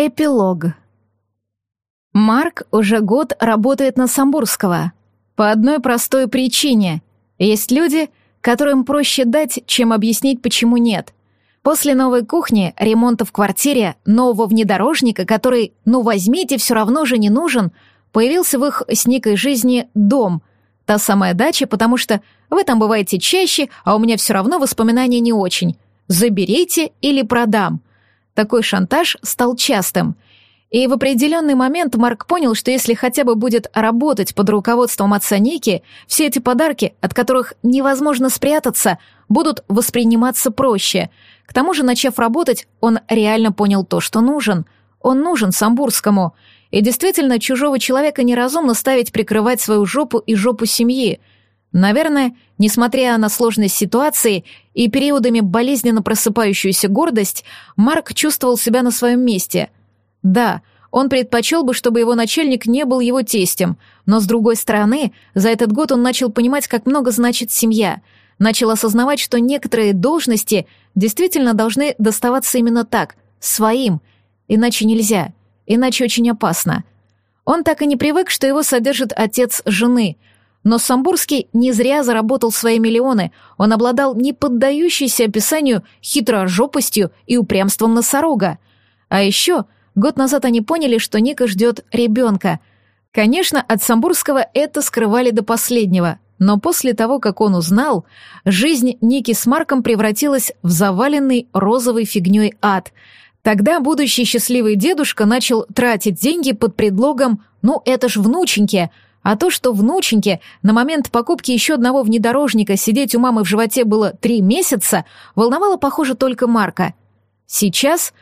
Эпилог. Марк уже год работает на Самбурского. По одной простой причине. Есть люди, которым проще дать, чем объяснить, почему нет. После новой кухни, ремонта в квартире, нового внедорожника, который, ну возьмите, все равно же не нужен, появился в их с Никой жизни дом. Та самая дача, потому что вы там бываете чаще, а у меня все равно воспоминания не очень. Заберите или продам. Такой шантаж стал частым. И в определенный момент Марк понял, что если хотя бы будет работать под руководством отца Ники, все эти подарки, от которых невозможно спрятаться, будут восприниматься проще. К тому же, начав работать, он реально понял то, что нужен. Он нужен Самбурскому. И действительно, чужого человека неразумно ставить прикрывать свою жопу и жопу семьи — Наверное, несмотря на сложность ситуации и периодами болезненно просыпающуюся гордость, Марк чувствовал себя на своем месте. Да, он предпочел бы, чтобы его начальник не был его тестем, но, с другой стороны, за этот год он начал понимать, как много значит семья, начал осознавать, что некоторые должности действительно должны доставаться именно так, своим, иначе нельзя, иначе очень опасно. Он так и не привык, что его содержит отец жены — но Самбурский не зря заработал свои миллионы, он обладал неподдающейся описанию хитрожопостью и упрямством носорога. А еще год назад они поняли, что Ника ждет ребенка. Конечно, от Самбурского это скрывали до последнего, но после того, как он узнал, жизнь Ники с Марком превратилась в заваленный розовой фигней ад. Тогда будущий счастливый дедушка начал тратить деньги под предлогом «ну это ж внученьки», а то, что внученьке на момент покупки еще одного внедорожника сидеть у мамы в животе было три месяца, волновало, похоже, только Марка. Сейчас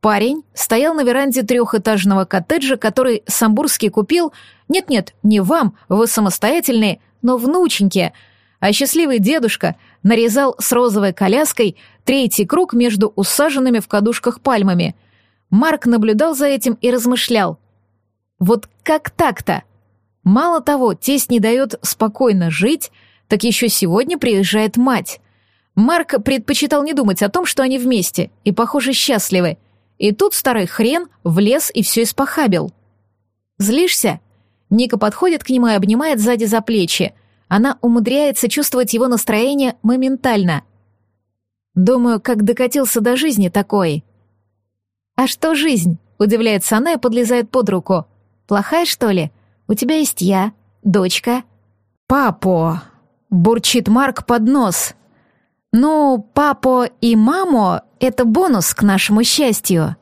парень стоял на веранде трехэтажного коттеджа, который Самбурский купил, нет-нет, не вам, вы самостоятельные, но внученьке, а счастливый дедушка нарезал с розовой коляской третий круг между усаженными в кадушках пальмами. Марк наблюдал за этим и размышлял. Вот как так-то? Мало того, тесть не дает спокойно жить, так еще сегодня приезжает мать. Марк предпочитал не думать о том, что они вместе, и, похоже, счастливы. И тут старый хрен влез и все испохабил. «Злишься?» Ника подходит к нему и обнимает сзади за плечи. Она умудряется чувствовать его настроение моментально. «Думаю, как докатился до жизни такой». «А что жизнь?» — удивляется она и подлезает под руку. «Плохая, что ли?» У тебя есть я, дочка». «Папо!» — бурчит Марк под нос. «Ну, папо и мамо — это бонус к нашему счастью.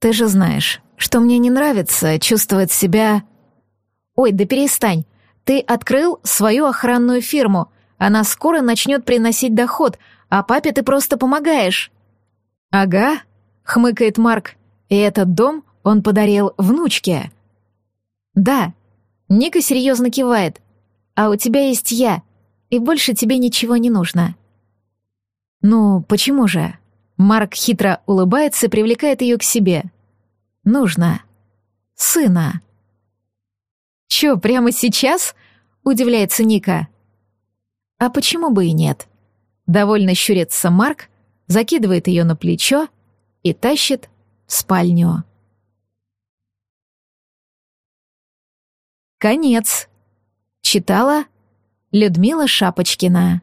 Ты же знаешь, что мне не нравится чувствовать себя...» «Ой, да перестань. Ты открыл свою охранную фирму. Она скоро начнет приносить доход, а папе ты просто помогаешь». «Ага», — хмыкает Марк. «И этот дом он подарил внучке». «Да». Ника серьезно кивает. «А у тебя есть я, и больше тебе ничего не нужно». «Ну, почему же?» Марк хитро улыбается и привлекает ее к себе. «Нужно. Сына». «Чё, прямо сейчас?» — удивляется Ника. «А почему бы и нет?» Довольно щурится Марк, закидывает ее на плечо и тащит в спальню. Конец. Читала Людмила Шапочкина.